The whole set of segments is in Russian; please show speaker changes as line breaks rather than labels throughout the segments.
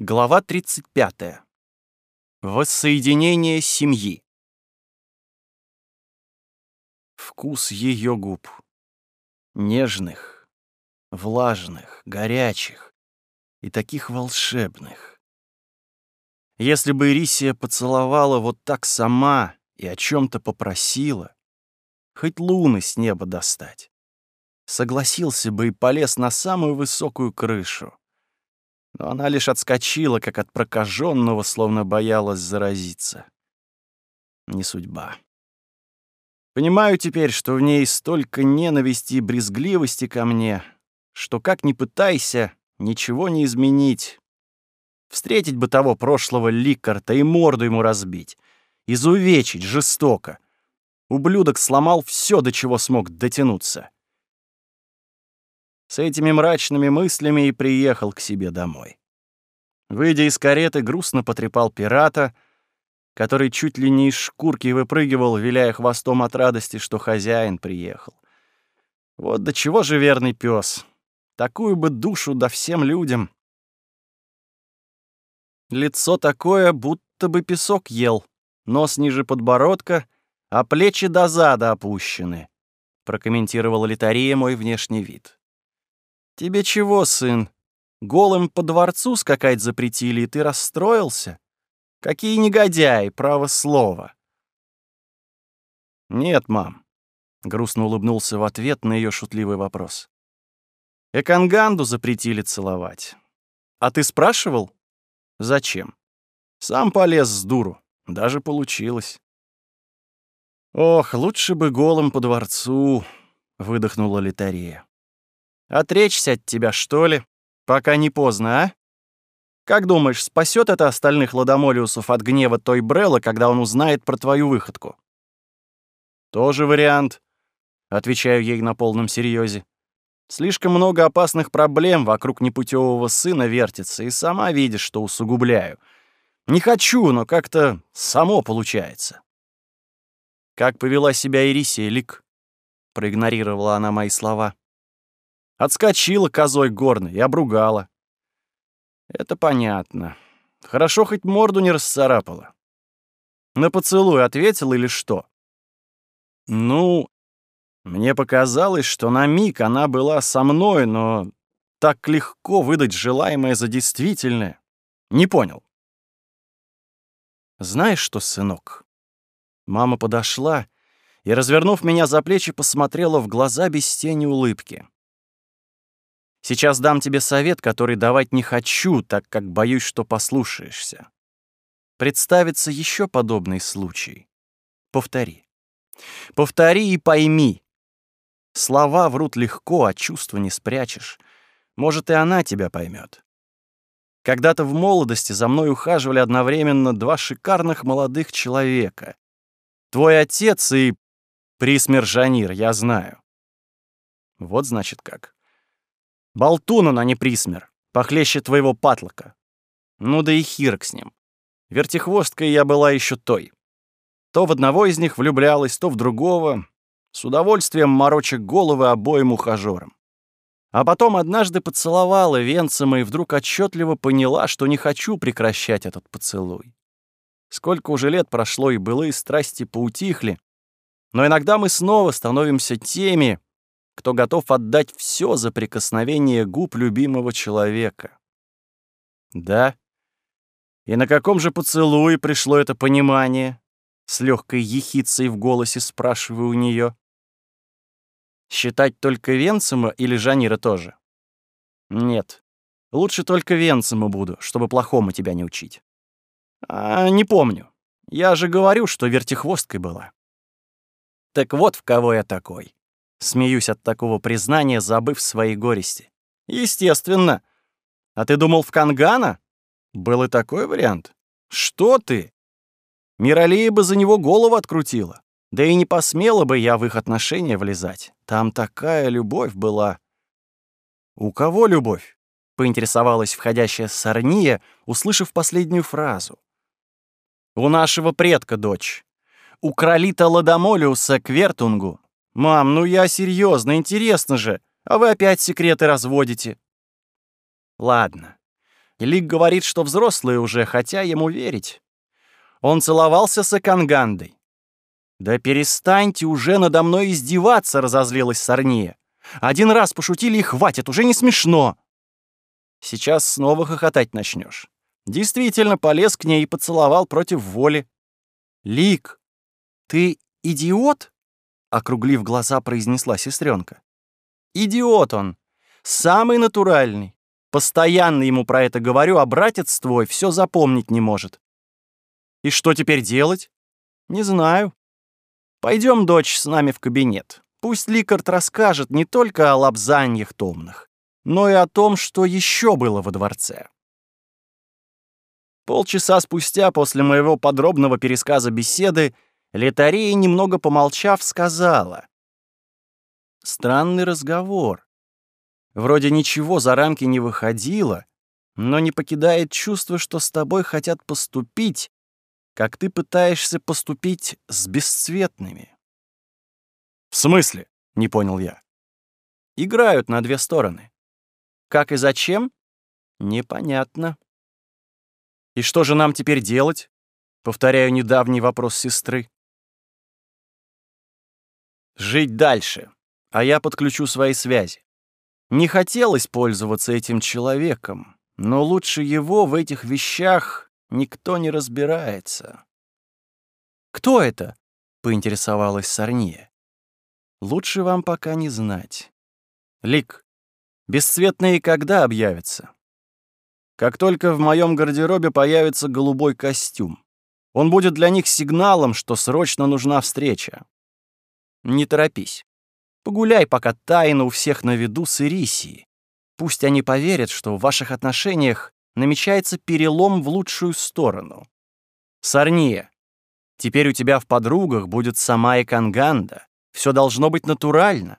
Глава 35. Воссоединение семьи. Вкус ее губ. Нежных, влажных, горячих и таких волшебных. Если бы Ирисия поцеловала вот так сама и о чем то попросила, хоть луны с неба достать, согласился бы и полез на самую высокую крышу но она лишь отскочила, как от прокаженного, словно боялась заразиться. Не судьба. Понимаю теперь, что в ней столько ненависти и брезгливости ко мне, что как ни пытайся, ничего не изменить. Встретить бы того прошлого ликарта и морду ему разбить, изувечить жестоко. Ублюдок сломал все, до чего смог дотянуться. С этими мрачными мыслями и приехал к себе домой. Выйдя из кареты, грустно потрепал пирата, который чуть ли не из шкурки выпрыгивал, виляя хвостом от радости, что хозяин приехал. Вот до чего же верный пес. Такую бы душу да всем людям. Лицо такое, будто бы песок ел, нос ниже подбородка, а плечи до зада опущены, прокомментировала Литария мой внешний вид. «Тебе чего, сын? Голым по дворцу скакать запретили, и ты расстроился? Какие негодяи, право слово!» «Нет, мам», — грустно улыбнулся в ответ на ее шутливый вопрос. «Эканганду запретили целовать. А ты спрашивал? Зачем? Сам полез с дуру. Даже получилось». «Ох, лучше бы голым по дворцу», — выдохнула Литария. Отречься от тебя, что ли? Пока не поздно, а? Как думаешь, спасет это остальных ладомолиусов от гнева той Брелла, когда он узнает про твою выходку? Тоже вариант, отвечаю ей на полном серьезе. Слишком много опасных проблем вокруг непутевого сына вертится, и сама видишь, что усугубляю. Не хочу, но как-то само получается. Как повела себя Ирисия Лик? Проигнорировала она мои слова. Отскочила козой горной и обругала. Это понятно. Хорошо хоть морду не расцарапала. На поцелуй ответил или что? Ну, мне показалось, что на миг она была со мной, но так легко выдать желаемое за действительное. Не понял. Знаешь что, сынок? Мама подошла и, развернув меня за плечи, посмотрела в глаза без тени улыбки. Сейчас дам тебе совет, который давать не хочу, так как боюсь, что послушаешься. Представится еще подобный случай. Повтори. Повтори и пойми. Слова врут легко, а чувства не спрячешь. Может, и она тебя поймет. Когда-то в молодости за мной ухаживали одновременно два шикарных молодых человека. Твой отец и Присмер Жанир, я знаю. Вот значит как. Болтун он, а не присмер. Похлеще твоего патлока. Ну да и хирок с ним. Вертихвосткой я была еще той. То в одного из них влюблялась, то в другого. С удовольствием мороча головы обоим ухажерам. А потом однажды поцеловала венцем и вдруг отчетливо поняла, что не хочу прекращать этот поцелуй. Сколько уже лет прошло, и былые страсти поутихли, но иногда мы снова становимся теми, кто готов отдать все за прикосновение губ любимого человека. Да? И на каком же поцелуе пришло это понимание? С легкой ехицей в голосе спрашиваю у нее. Считать только Венцима или Жанира тоже? Нет. Лучше только Венцима буду, чтобы плохому тебя не учить. А, не помню. Я же говорю, что вертихвосткой была. Так вот в кого я такой. Смеюсь от такого признания, забыв свои горести. Естественно. А ты думал в Кангана? Был и такой вариант. Что ты? Миралия бы за него голову открутила. Да и не посмела бы я в их отношения влезать. Там такая любовь была. У кого любовь? Поинтересовалась входящая Сарния, услышав последнюю фразу. У нашего предка дочь. У кролита Ладомолиуса Квертунгу «Мам, ну я серьезно, интересно же, а вы опять секреты разводите». «Ладно, Лик говорит, что взрослые уже, хотя ему верить. Он целовался с Акангандой. «Да перестаньте уже надо мной издеваться!» — разозлилась Сарния. «Один раз пошутили и хватит, уже не смешно!» Сейчас снова хохотать начнешь. Действительно, полез к ней и поцеловал против воли. «Лик, ты идиот?» — округлив глаза, произнесла сестренка. «Идиот он! Самый натуральный. Постоянно ему про это говорю, а братец твой все запомнить не может. И что теперь делать? Не знаю. Пойдем, дочь, с нами в кабинет. Пусть Ликард расскажет не только о лапзаньях томных, но и о том, что еще было во дворце. Полчаса спустя после моего подробного пересказа беседы Летария, немного помолчав, сказала. «Странный разговор. Вроде ничего за рамки не выходило, но не покидает чувство, что с тобой хотят поступить, как ты пытаешься поступить с бесцветными. «В смысле?» — не понял я. «Играют на две стороны. Как и зачем? Непонятно». «И что же нам теперь делать?» — повторяю недавний вопрос сестры. «Жить дальше, а я подключу свои связи. Не хотелось пользоваться этим человеком, но лучше его в этих вещах Никто не разбирается. «Кто это?» — поинтересовалась Сарния. «Лучше вам пока не знать. Лик, бесцветные когда объявятся? Как только в моем гардеробе появится голубой костюм. Он будет для них сигналом, что срочно нужна встреча. Не торопись. Погуляй пока тайно у всех на виду с Ирисией. Пусть они поверят, что в ваших отношениях намечается перелом в лучшую сторону. Сарния, теперь у тебя в подругах будет сама Эканганда. Все должно быть натурально.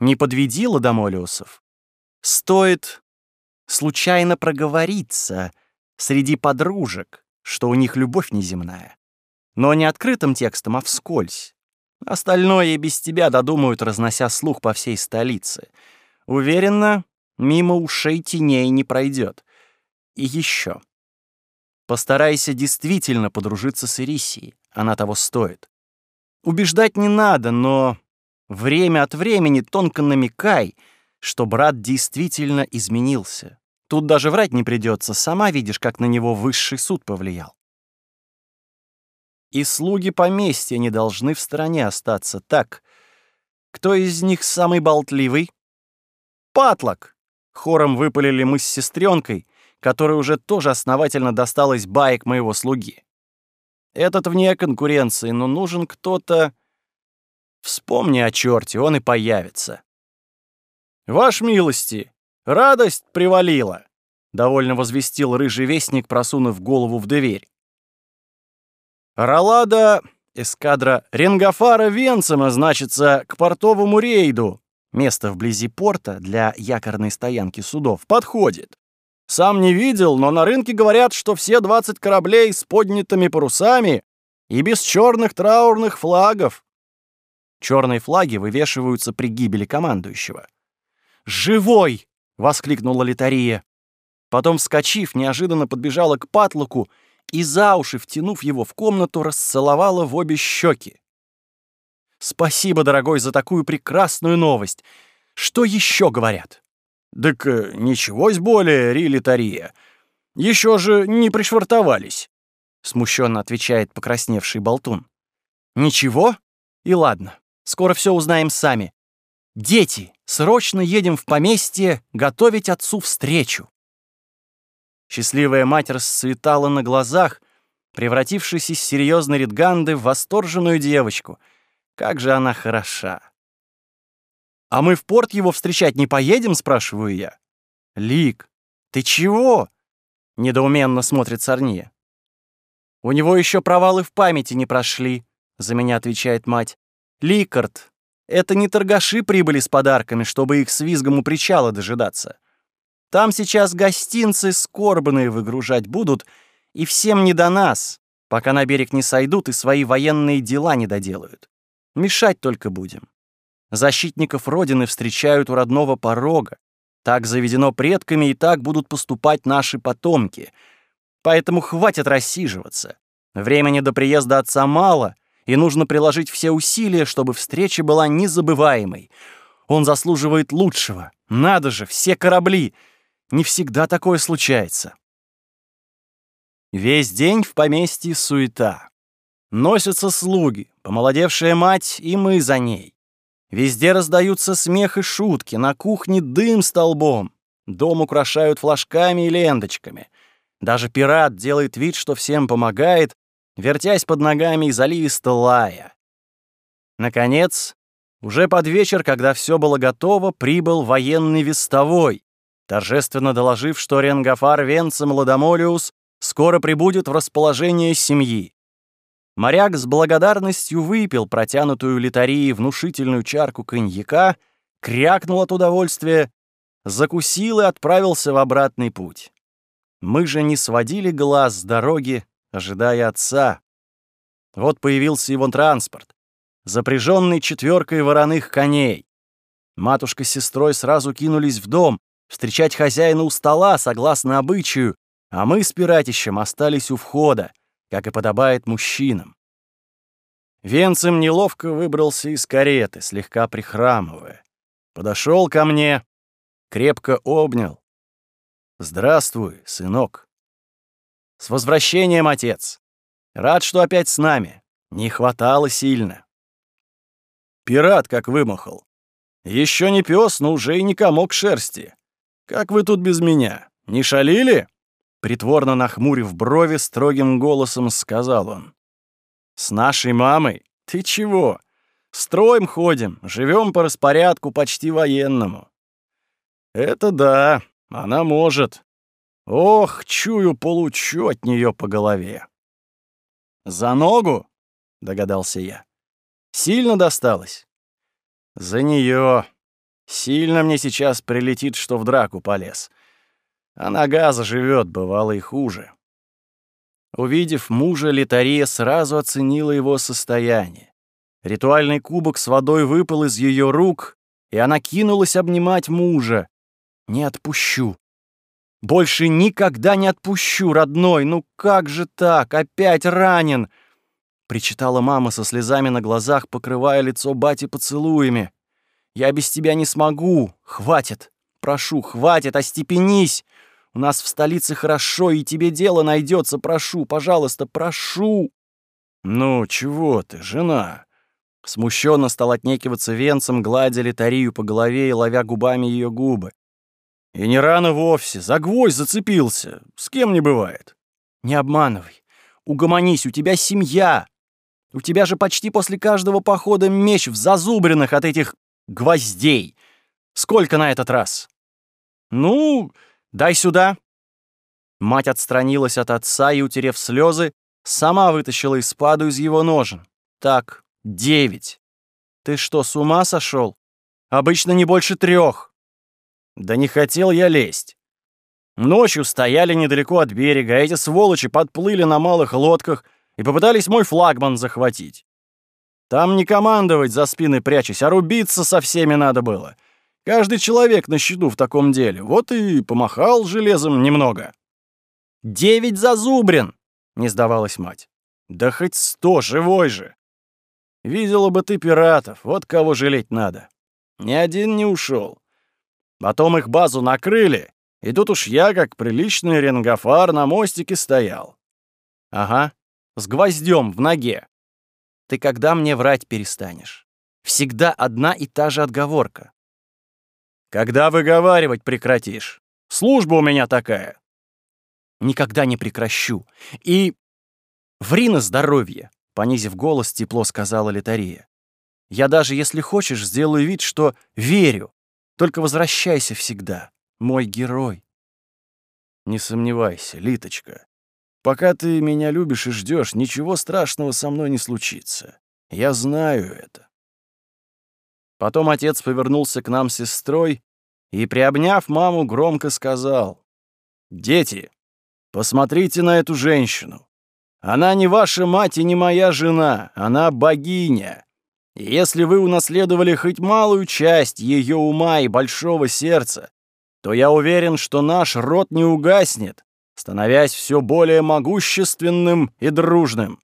Не подведи Ладомолиусов. Стоит случайно проговориться среди подружек, что у них любовь неземная. Но не открытым текстом, а вскользь. Остальное и без тебя додумают, разнося слух по всей столице. Уверенно, мимо ушей теней не пройдет. И еще. Постарайся действительно подружиться с Ирисией. Она того стоит. Убеждать не надо, но время от времени тонко намекай, что брат действительно изменился. Тут даже врать не придется, сама видишь, как на него высший суд повлиял. И слуги поместья не должны в стороне остаться. Так, кто из них самый болтливый? Патлок! Хором выпалили мы с сестренкой, которой уже тоже основательно досталось баек моего слуги. Этот вне конкуренции, но нужен кто-то... Вспомни о черте, он и появится. «Ваш милости, радость привалила!» — довольно возвестил рыжий вестник, просунув голову в дверь. «Ролада, эскадра Ренгафара Венцема, значится, к портовому рейду. Место вблизи порта для якорной стоянки судов подходит. Сам не видел, но на рынке говорят, что все 20 кораблей с поднятыми парусами и без черных траурных флагов. Черные флаги вывешиваются при гибели командующего. «Живой!» — воскликнула Литария. Потом, вскочив, неожиданно подбежала к патлоку и за уши, втянув его в комнату, расцеловала в обе щеки. «Спасибо, дорогой, за такую прекрасную новость. Что еще говорят?» «Так э, ничегось более, Рилитария. Еще же не пришвартовались», — смущенно отвечает покрасневший болтун. «Ничего? И ладно, скоро все узнаем сами. Дети, срочно едем в поместье готовить отцу встречу». Счастливая мать расцветала на глазах, превратившись из серьезной Ридганды в восторженную девочку. Как же она хороша! «А мы в порт его встречать не поедем?» — спрашиваю я. «Лик, ты чего?» — недоуменно смотрит Сорния. «У него еще провалы в памяти не прошли», — за меня отвечает мать. «Ликард, это не торгаши прибыли с подарками, чтобы их с визгом у причала дожидаться. Там сейчас гостинцы скорбные выгружать будут, и всем не до нас, пока на берег не сойдут и свои военные дела не доделают. Мешать только будем. Защитников Родины встречают у родного порога. Так заведено предками, и так будут поступать наши потомки. Поэтому хватит рассиживаться. Времени до приезда отца мало, и нужно приложить все усилия, чтобы встреча была незабываемой. Он заслуживает лучшего. Надо же, все корабли. Не всегда такое случается. Весь день в поместье суета. Носятся слуги, помолодевшая мать и мы за ней. Везде раздаются смех и шутки, на кухне дым столбом. Дом украшают флажками и ленточками. Даже пират делает вид, что всем помогает, вертясь под ногами и заливисто лая. Наконец, уже под вечер, когда все было готово, прибыл военный вестовой, торжественно доложив, что Ренгафар Венцем Ладомолиус скоро прибудет в расположение семьи. Моряк с благодарностью выпил протянутую литарии внушительную чарку коньяка, крякнул от удовольствия, закусил и отправился в обратный путь. Мы же не сводили глаз с дороги, ожидая отца. Вот появился его транспорт, запряженный четверкой вороных коней. Матушка с сестрой сразу кинулись в дом, встречать хозяина у стола, согласно обычаю, а мы с пиратищем остались у входа, как и подобает мужчинам. Венцем неловко выбрался из кареты, слегка прихрамывая. Подошел ко мне, крепко обнял. «Здравствуй, сынок». «С возвращением, отец! Рад, что опять с нами. Не хватало сильно». «Пират как вымахал. Еще не пес, но уже и не комок шерсти. Как вы тут без меня? Не шалили?» Притворно нахмурив брови, строгим голосом сказал он. «С нашей мамой? Ты чего? Строим ходим, живем по распорядку почти военному». «Это да, она может. Ох, чую, получу от нее по голове». «За ногу?» — догадался я. «Сильно досталось?» «За нее. Сильно мне сейчас прилетит, что в драку полез. А нога заживет, бывало и хуже. Увидев мужа, Литария сразу оценила его состояние. Ритуальный кубок с водой выпал из ее рук, и она кинулась обнимать мужа. «Не отпущу. Больше никогда не отпущу, родной. Ну как же так? Опять ранен!» Причитала мама со слезами на глазах, покрывая лицо бати поцелуями. «Я без тебя не смогу. Хватит. Прошу, хватит, остепенись. У нас в столице хорошо, и тебе дело найдется. Прошу, пожалуйста, прошу!» «Ну, чего ты, жена?» Смущенно стал отнекиваться венцем, гладя литарию по голове и ловя губами ее губы. «И не рано вовсе, за гвоздь зацепился. С кем не бывает». «Не обманывай. Угомонись, у тебя семья. У тебя же почти после каждого похода меч в зазубринах от этих гвоздей. Сколько на этот раз?» «Ну, Дай сюда!» Мать отстранилась от отца и, утерев слезы, сама вытащила из спаду из его ножен. «Так, девять. Ты что, с ума сошел? Обычно не больше трех. «Да не хотел я лезть. Ночью стояли недалеко от берега, а эти сволочи подплыли на малых лодках и попытались мой флагман захватить. Там не командовать за спины прячась, а рубиться со всеми надо было. Каждый человек на счету в таком деле. Вот и помахал железом немного. «Девять зазубрин!» — не сдавалась мать. «Да хоть сто, живой же!» «Видела бы ты пиратов, вот кого жалеть надо. Ни один не ушел. Потом их базу накрыли, и тут уж я, как приличный ренгофар, на мостике стоял. Ага, с гвоздем в ноге. Ты когда мне врать перестанешь? Всегда одна и та же отговорка. Когда выговаривать прекратишь? Служба у меня такая. Никогда не прекращу. И ври на здоровье, понизив голос, тепло сказала Литария. Я даже, если хочешь, сделаю вид, что верю. Только возвращайся всегда, мой герой. Не сомневайся, Литочка. Пока ты меня любишь и ждешь, ничего страшного со мной не случится. Я знаю это. Потом отец повернулся к нам с сестрой и, приобняв маму, громко сказал, «Дети, посмотрите на эту женщину. Она не ваша мать и не моя жена, она богиня. И если вы унаследовали хоть малую часть ее ума и большого сердца, то я уверен, что наш род не угаснет, становясь все более могущественным и дружным.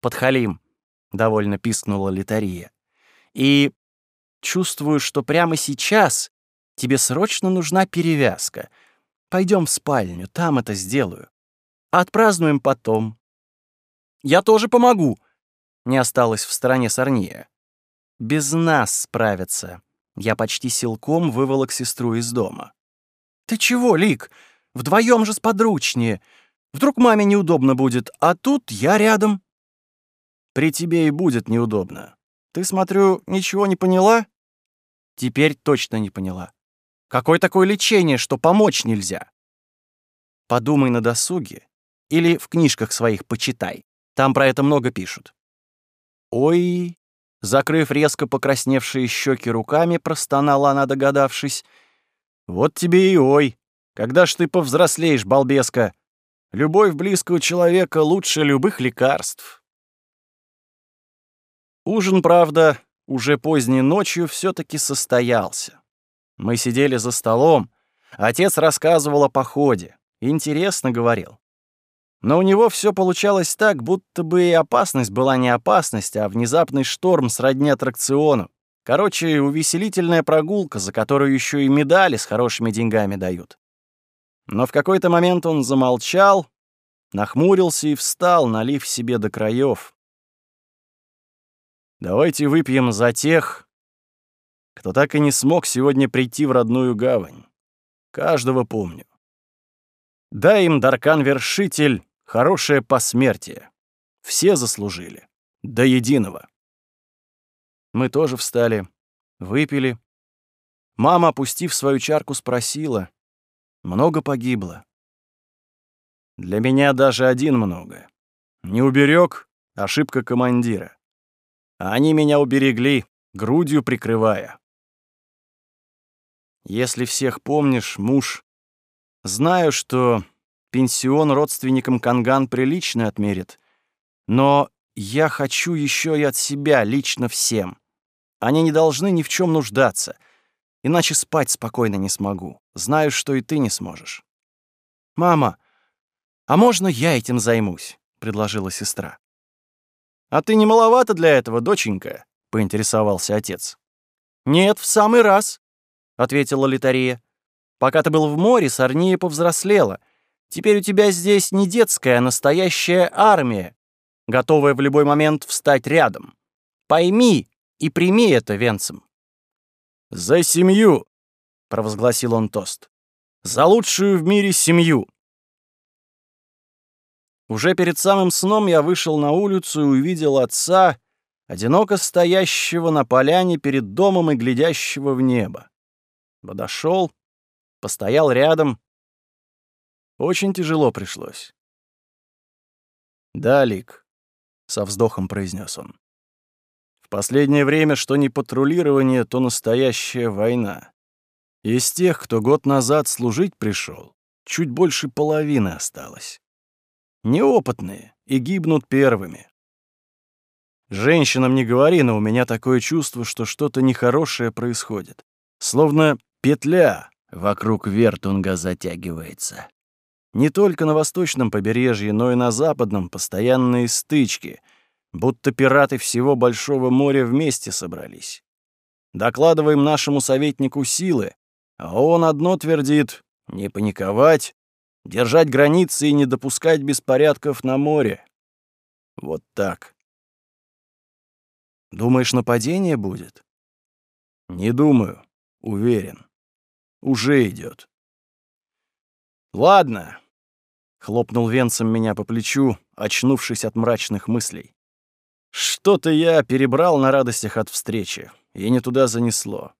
Подхалим, — довольно пискнула Литария. И чувствую, что прямо сейчас тебе срочно нужна перевязка. Пойдем в спальню, там это сделаю. Отпразднуем потом. Я тоже помогу, — не осталось в стороне Сорния. Без нас справятся. Я почти силком выволок сестру из дома. «Ты чего, Лик? Вдвоем же сподручнее. Вдруг маме неудобно будет, а тут я рядом». «При тебе и будет неудобно. Ты, смотрю, ничего не поняла?» «Теперь точно не поняла. Какое такое лечение, что помочь нельзя?» «Подумай на досуге или в книжках своих почитай. Там про это много пишут». «Ой, Закрыв резко покрасневшие щеки руками, простонала она, догадавшись. «Вот тебе и ой! Когда ж ты повзрослеешь, балбеска? Любовь близкого человека лучше любых лекарств». Ужин, правда, уже поздней ночью все таки состоялся. Мы сидели за столом, отец рассказывал о походе, интересно говорил. Но у него все получалось так, будто бы и опасность была не опасность, а внезапный шторм сродни аттракциону. Короче, увеселительная прогулка, за которую еще и медали с хорошими деньгами дают. Но в какой-то момент он замолчал, нахмурился и встал, налив себе до краев. «Давайте выпьем за тех, кто так и не смог сегодня прийти в родную гавань. Каждого помню. Дай им, Даркан-вершитель, Хорошее посмертие. Все заслужили. До единого. Мы тоже встали, выпили. Мама, опустив свою чарку, спросила. Много погибло. Для меня даже один много. Не уберег — ошибка командира. А они меня уберегли, грудью прикрывая. Если всех помнишь, муж, знаю, что Пенсион родственникам Канган прилично отмерит. Но я хочу еще и от себя, лично всем. Они не должны ни в чем нуждаться. Иначе спать спокойно не смогу. Знаю, что и ты не сможешь. «Мама, а можно я этим займусь?» — предложила сестра. «А ты не маловато для этого, доченька?» — поинтересовался отец. «Нет, в самый раз», — ответила Литария. «Пока ты был в море, Сорния повзрослела — Теперь у тебя здесь не детская, а настоящая армия, готовая в любой момент встать рядом. Пойми и прими это, Венцем. «За семью!» — провозгласил он тост. «За лучшую в мире семью!» Уже перед самым сном я вышел на улицу и увидел отца, одиноко стоящего на поляне перед домом и глядящего в небо. Подошел, постоял рядом, очень тяжело пришлось. «Да, Лик», — со вздохом произнес он. «В последнее время что не патрулирование, то настоящая война. Из тех, кто год назад служить пришел, чуть больше половины осталось. Неопытные и гибнут первыми. Женщинам не говори, но у меня такое чувство, что что-то нехорошее происходит. Словно петля вокруг Вертунга затягивается. Не только на восточном побережье, но и на западном постоянные стычки, будто пираты всего Большого моря вместе собрались. Докладываем нашему советнику силы, а он одно твердит — не паниковать, держать границы и не допускать беспорядков на море. Вот так. Думаешь, нападение будет? Не думаю, уверен. Уже идет. Ладно, Хлопнул венцем меня по плечу, очнувшись от мрачных мыслей. Что-то я перебрал на радостях от встречи, и не туда занесло.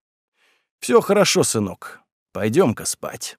Все хорошо, сынок. Пойдем-ка спать.